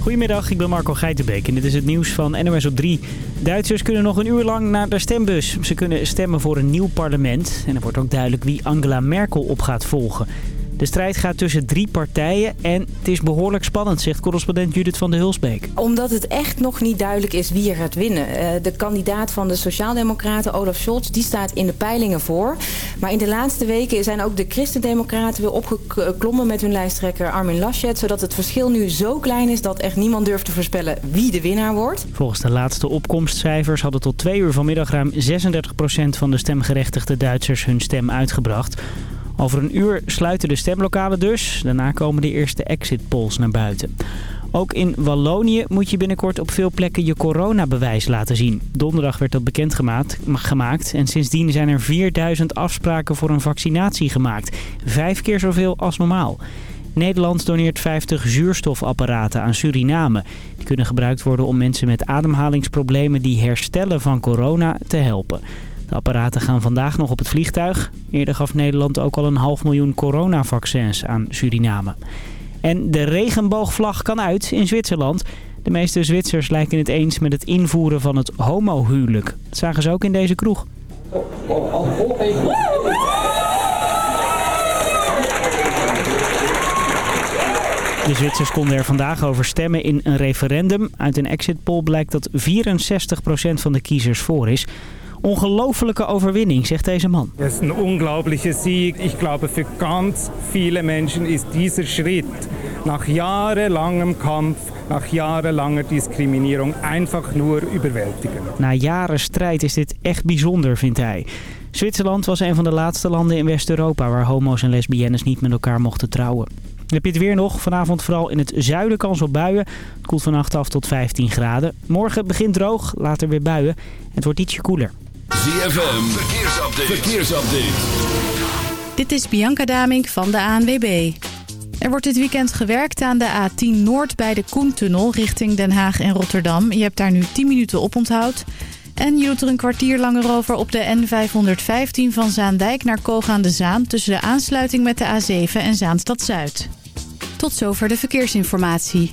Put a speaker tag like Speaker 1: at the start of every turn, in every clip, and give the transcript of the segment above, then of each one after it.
Speaker 1: Goedemiddag, ik ben Marco Geitenbeek en dit is het nieuws van NOS op 3. Duitsers kunnen nog een uur lang naar de stembus. Ze kunnen stemmen voor een nieuw parlement. En er wordt ook duidelijk wie Angela Merkel op gaat volgen. De strijd gaat tussen drie partijen en het is behoorlijk spannend, zegt correspondent Judith van de Hulsbeek.
Speaker 2: Omdat het echt nog niet duidelijk is wie er gaat winnen. Eh, de kandidaat van de Sociaaldemocraten, Olaf Scholz, die staat in de peilingen voor. Maar in de laatste weken zijn ook de Christendemocraten weer opgeklommen met hun lijsttrekker Armin Laschet. Zodat het verschil nu zo klein is dat echt niemand durft te voorspellen wie de winnaar wordt.
Speaker 1: Volgens de laatste opkomstcijfers hadden tot twee uur vanmiddag ruim 36% van de stemgerechtigde Duitsers hun stem uitgebracht. Over een uur sluiten de stemlokalen dus. Daarna komen de eerste exit polls naar buiten. Ook in Wallonië moet je binnenkort op veel plekken je coronabewijs laten zien. Donderdag werd dat bekendgemaakt en sindsdien zijn er 4000 afspraken voor een vaccinatie gemaakt. Vijf keer zoveel als normaal. Nederland doneert 50 zuurstofapparaten aan Suriname. Die kunnen gebruikt worden om mensen met ademhalingsproblemen die herstellen van corona te helpen. De apparaten gaan vandaag nog op het vliegtuig. Eerder gaf Nederland ook al een half miljoen coronavaccins aan Suriname. En de regenboogvlag kan uit in Zwitserland. De meeste Zwitsers lijken het eens met het invoeren van het homohuwelijk. Dat zagen ze ook in deze kroeg. De Zwitsers konden er vandaag over stemmen in een referendum. Uit een exit poll blijkt dat 64% van de kiezers voor is. Ongelofelijke overwinning, zegt deze man.
Speaker 3: Het is een unglaubliche Sieg. Ik glaube, voor ganz viele Menschen is deze Schritt nach jarenlangem Kampf, nach jarenlanger Diskriminierung einfach nur überwältigend.
Speaker 1: Na jaren strijd is dit echt bijzonder, vindt hij. Zwitserland was een van de laatste landen in West-Europa waar homo's en lesbiennes niet met elkaar mochten trouwen. Heb je het weer nog? Vanavond vooral in het zuiden kans op buien. Het koelt vannacht af tot 15 graden. Morgen begint droog, later weer buien. Het wordt ietsje koeler.
Speaker 4: ZFM, verkeersupdate. verkeersupdate.
Speaker 5: Dit is Bianca Damink van de ANWB. Er wordt dit weekend gewerkt aan de A10 Noord bij de Koentunnel richting Den Haag en Rotterdam. Je hebt daar nu 10 minuten op onthoud. En je doet er een kwartier langer over op de N515 van Zaandijk naar Koog aan de Zaan... tussen de aansluiting met de A7 en Zaanstad Zuid. Tot zover de verkeersinformatie.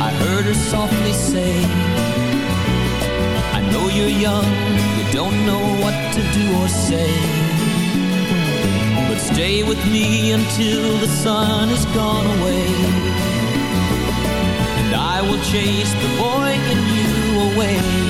Speaker 6: i heard her softly say i know you're young but don't know what to do or say. But stay with me chase the boy in you away.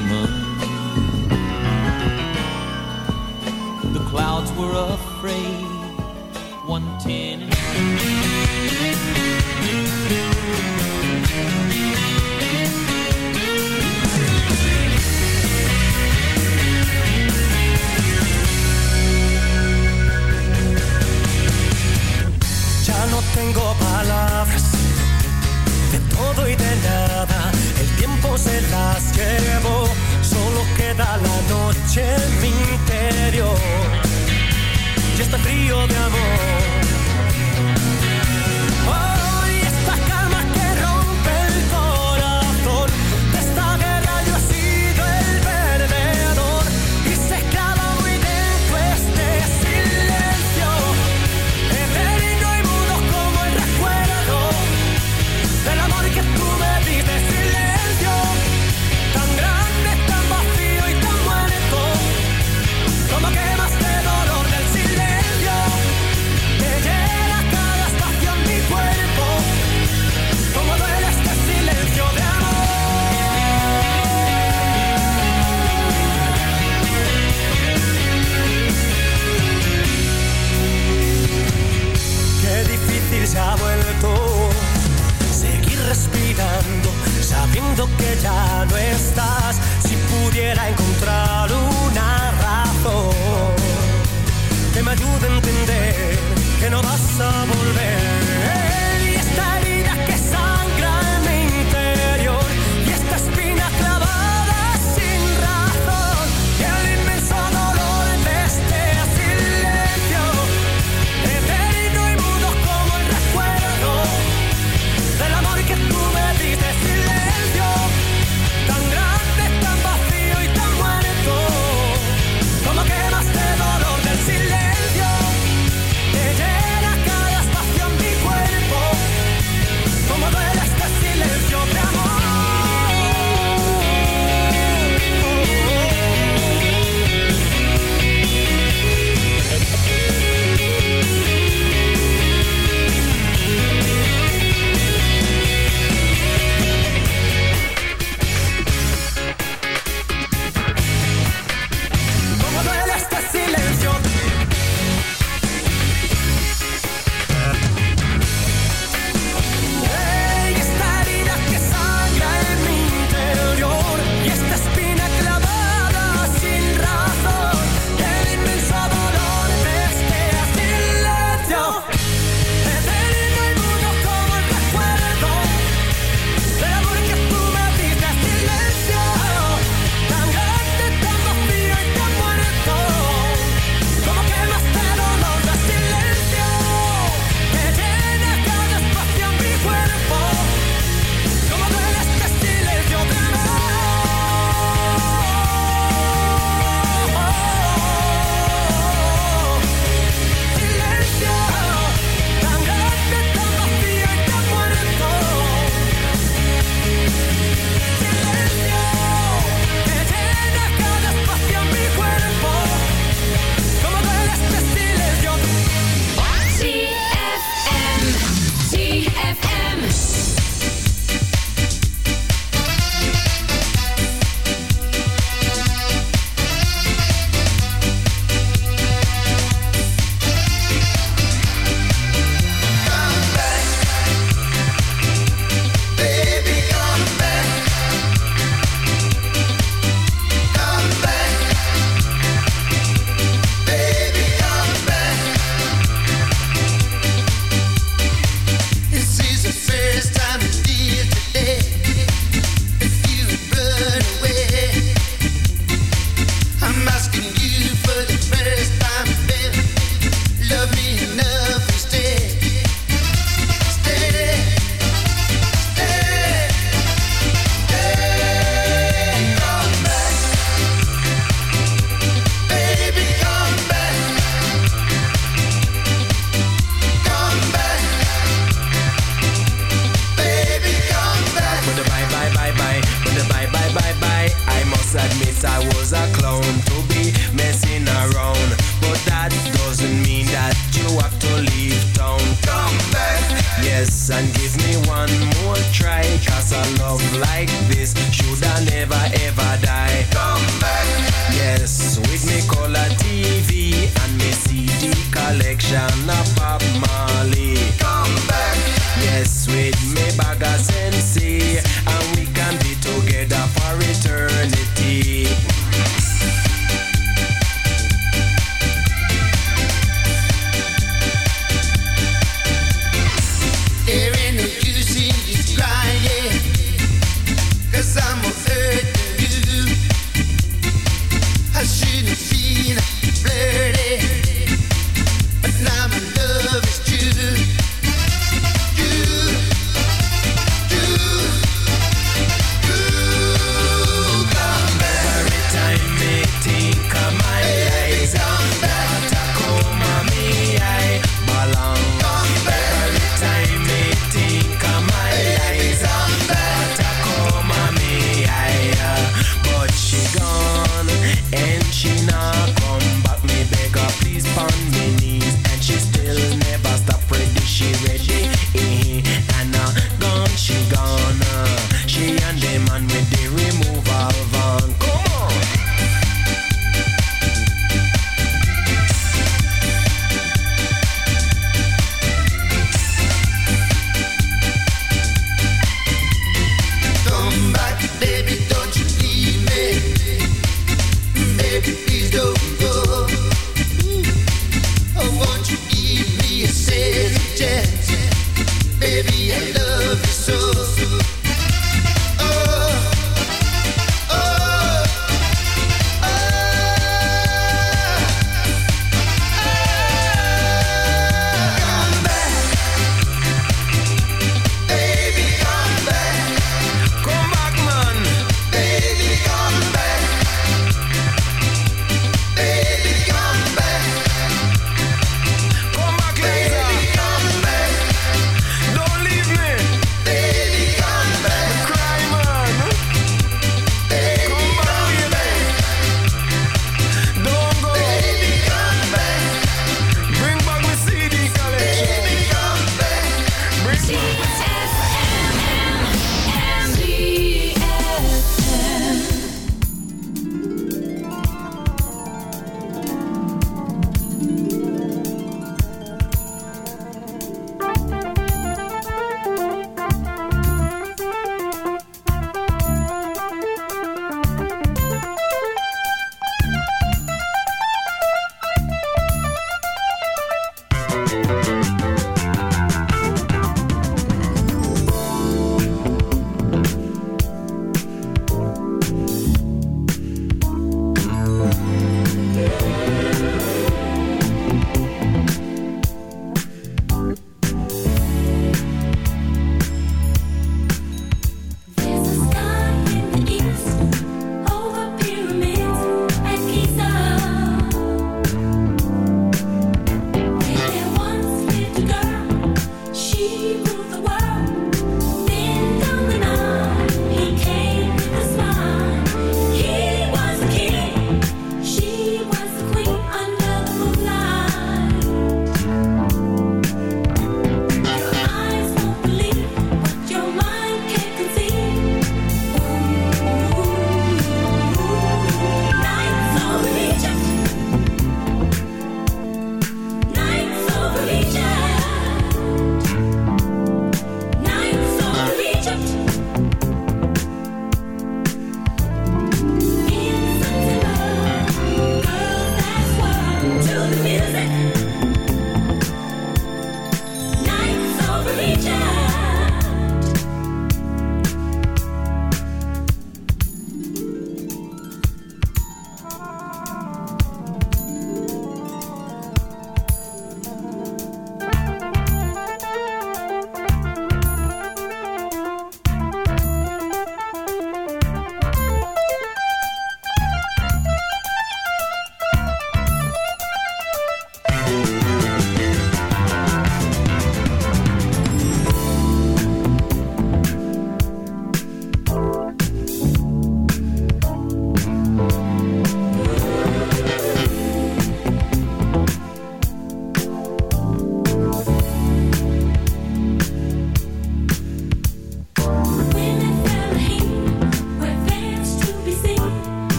Speaker 7: Ya no tengo palabras de todo y de nada. El tiempo se las llevó, solo queda la noche en mi interior. Y este frío de amor.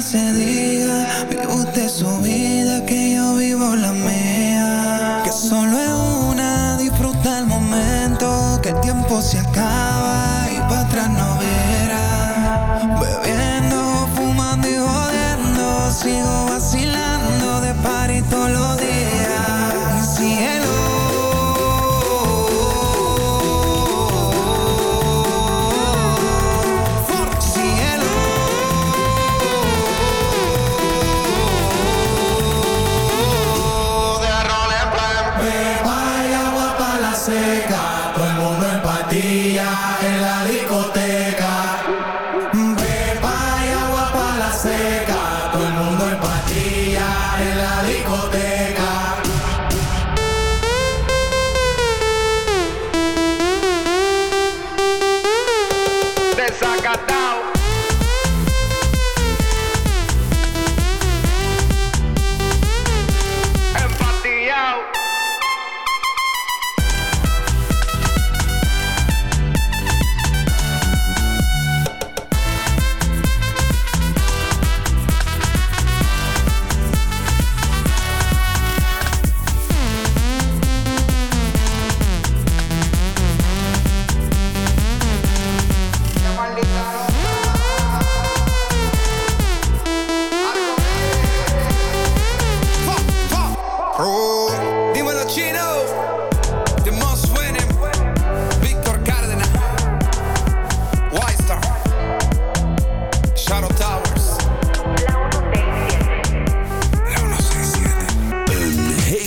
Speaker 7: said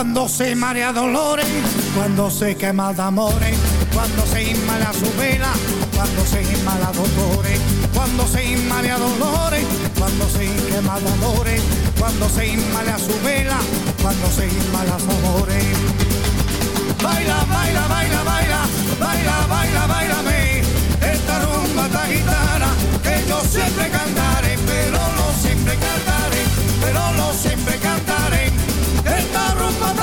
Speaker 8: Cuando se marea dolores, cuando se quema de amores, cuando se inmala su vela, cuando se inmala dolores, cuando se inmala dolores, cuando se quema de amores, cuando se inmala su vela, cuando se inmala su amores. Baila, baila, baila, baila, baila, baila, bailame, esta rumba esta gitana que yo siempre cantaré, pero no siempre cantaré, pero no siempre cantaré.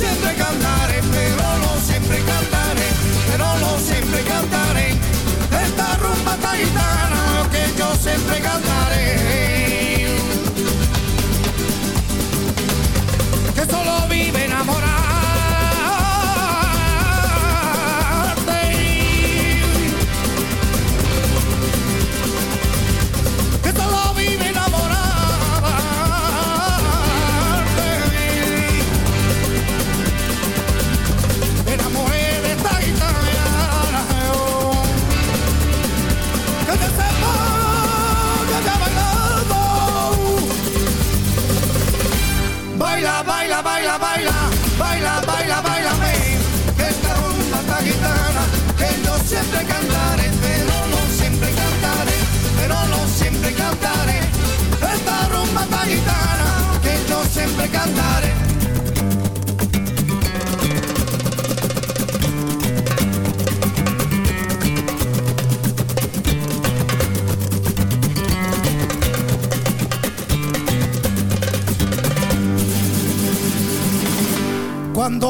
Speaker 8: siempre cantaré, pero no siempre cantaré, pero no siempre cantaré. Esta rumba taitana que yo siempre cantaré.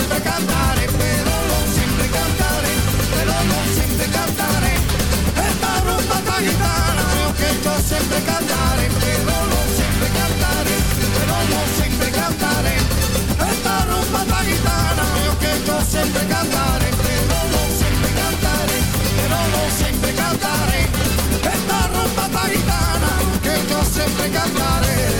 Speaker 8: Siempre cantaré, pero no siempre cantaré, pero no siempre cantaré. Esta rumba esta gitana que yo siempre cantaré, pero no siempre cantaré, pero no siempre cantaré. Esta rumba esta gitana que yo siempre cantaré, pero no siempre cantaré, pero no siempre cantaré. Esta rumba esta gitana que yo siempre
Speaker 9: When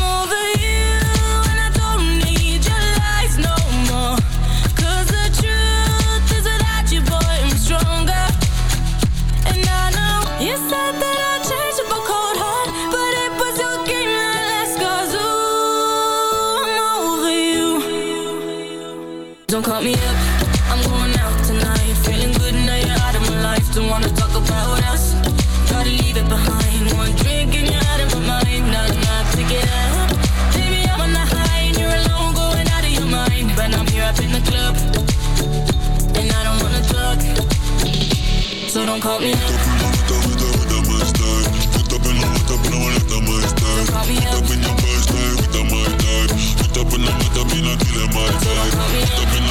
Speaker 9: don't call me. kom met your birthday with a mic type. Up in your birthday with a mic type. Up in your birthday
Speaker 4: with met.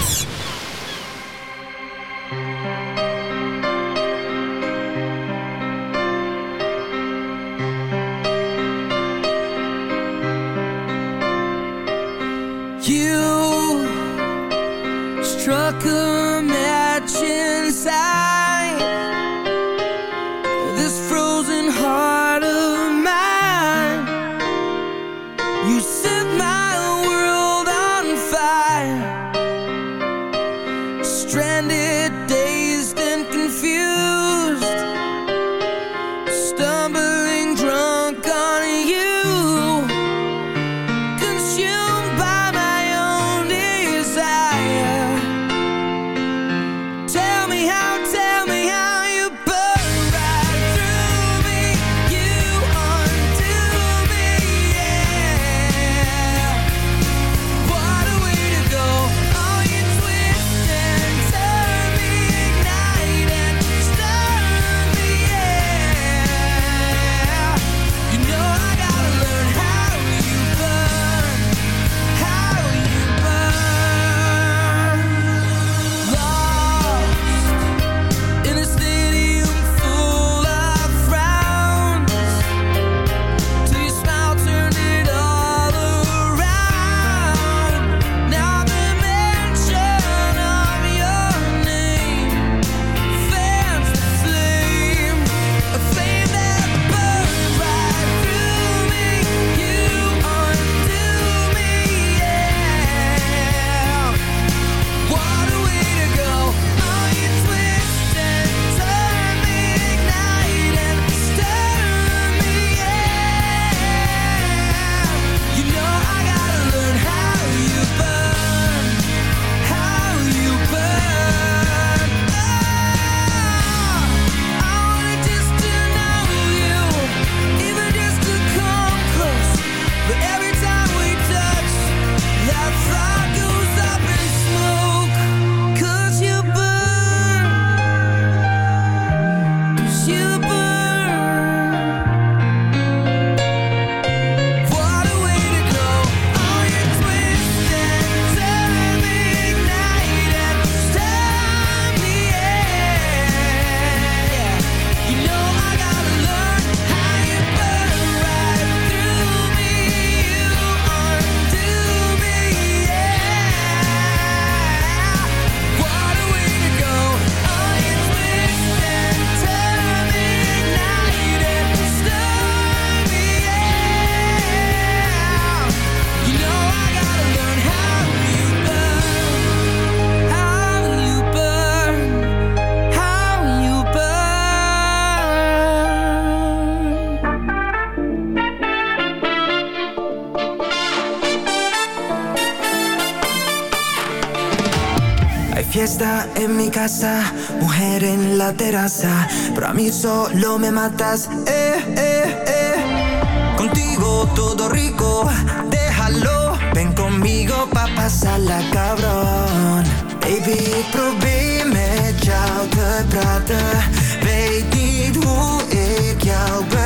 Speaker 10: mujer en la terraza, pero a mí solo me matas, eh, eh, eh. Contigo todo rico, déjalo, ven conmigo pa' pasarla cabrón. Baby, ik probeer met jou te praten, weet niet hoe ik jou.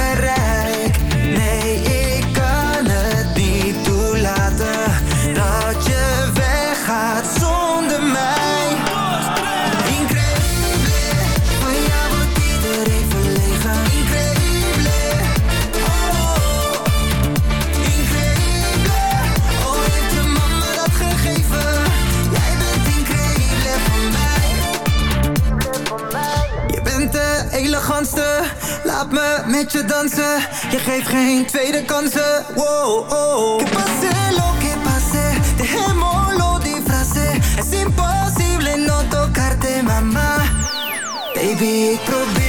Speaker 10: Je geeft geen tweede kansen. Wow, oh. Que pase lo que pase, dejémoslo disfrace. Es imposible no tocarte, mama. Baby, ik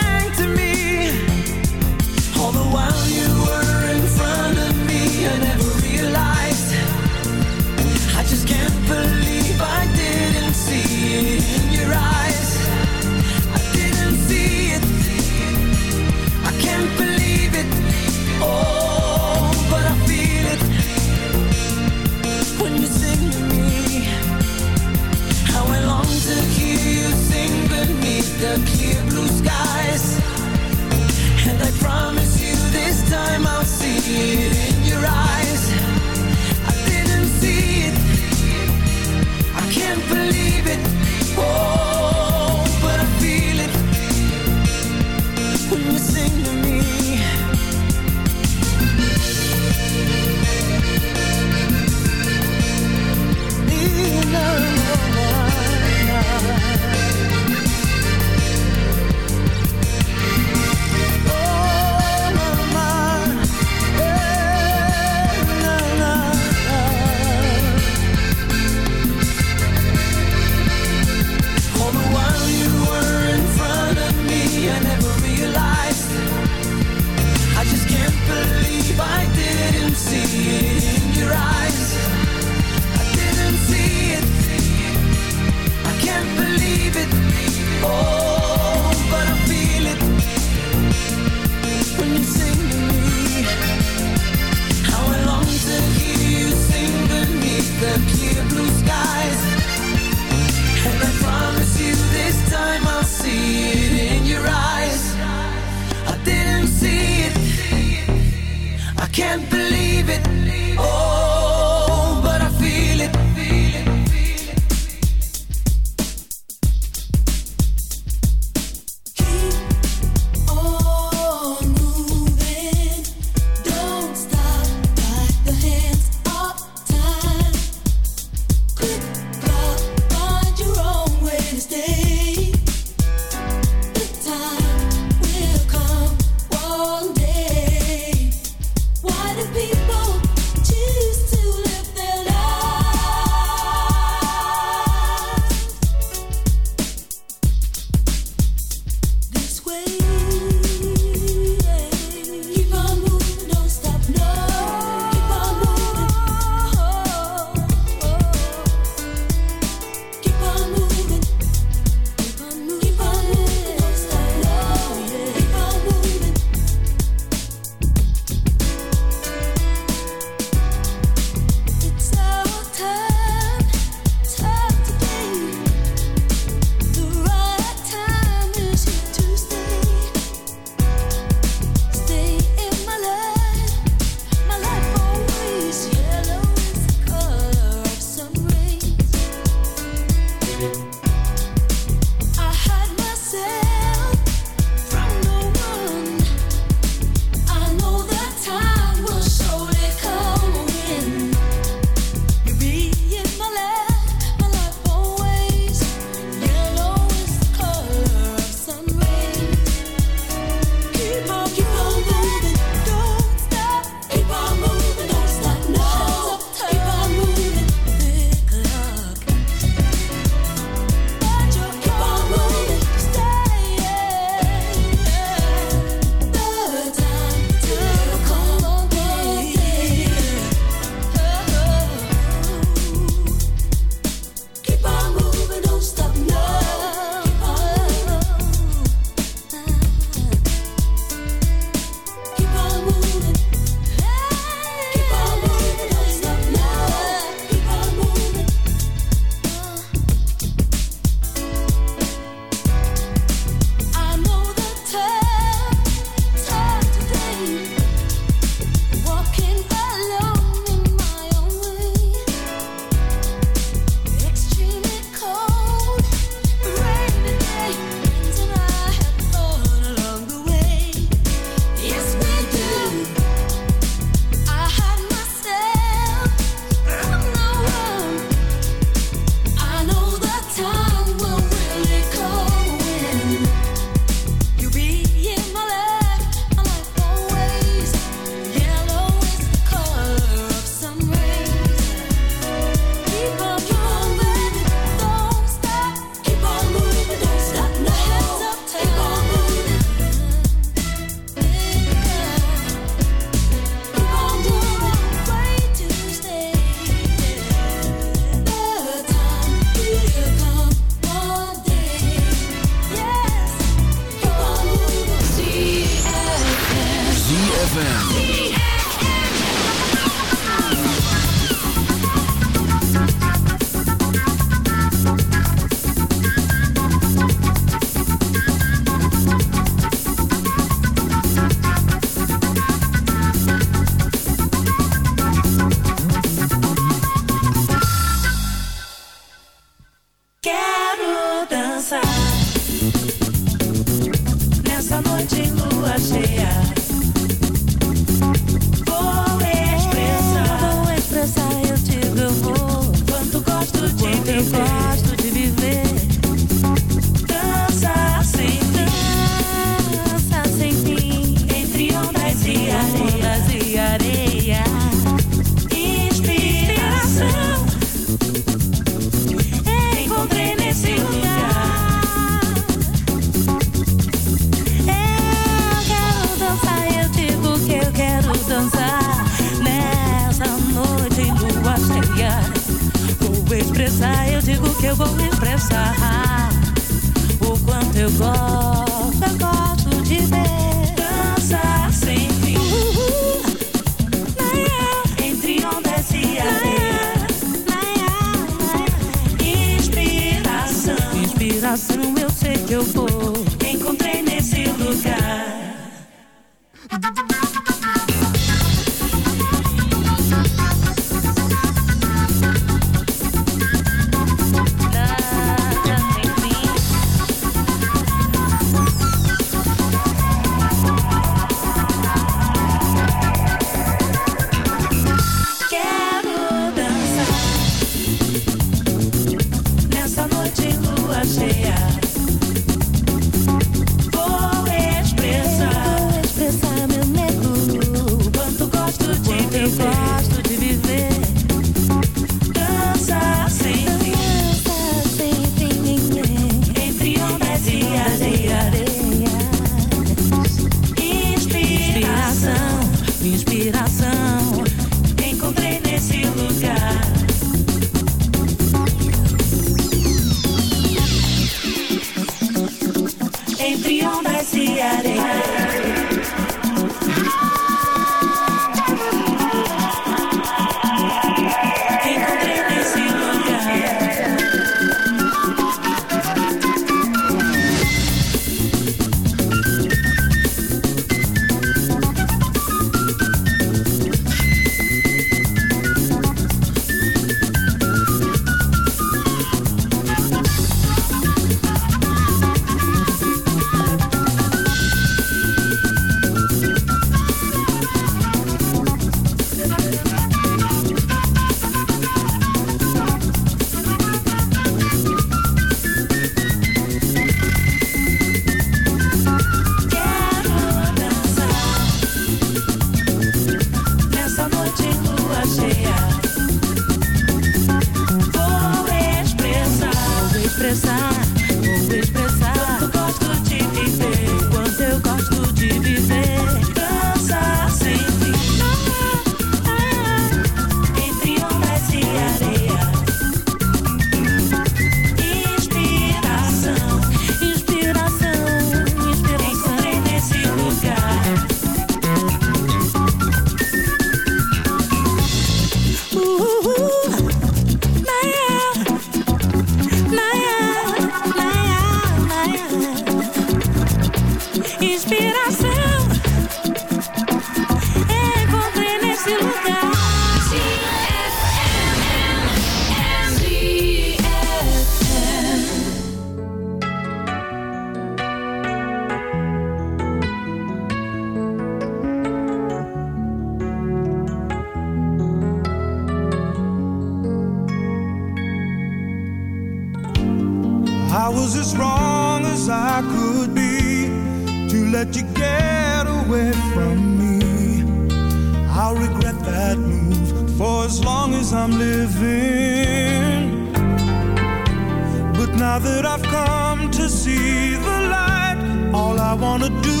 Speaker 11: come
Speaker 8: to see the light. All I wanna do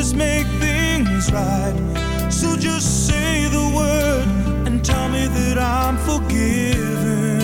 Speaker 8: is make things right. So just say the word and tell me that I'm forgiven.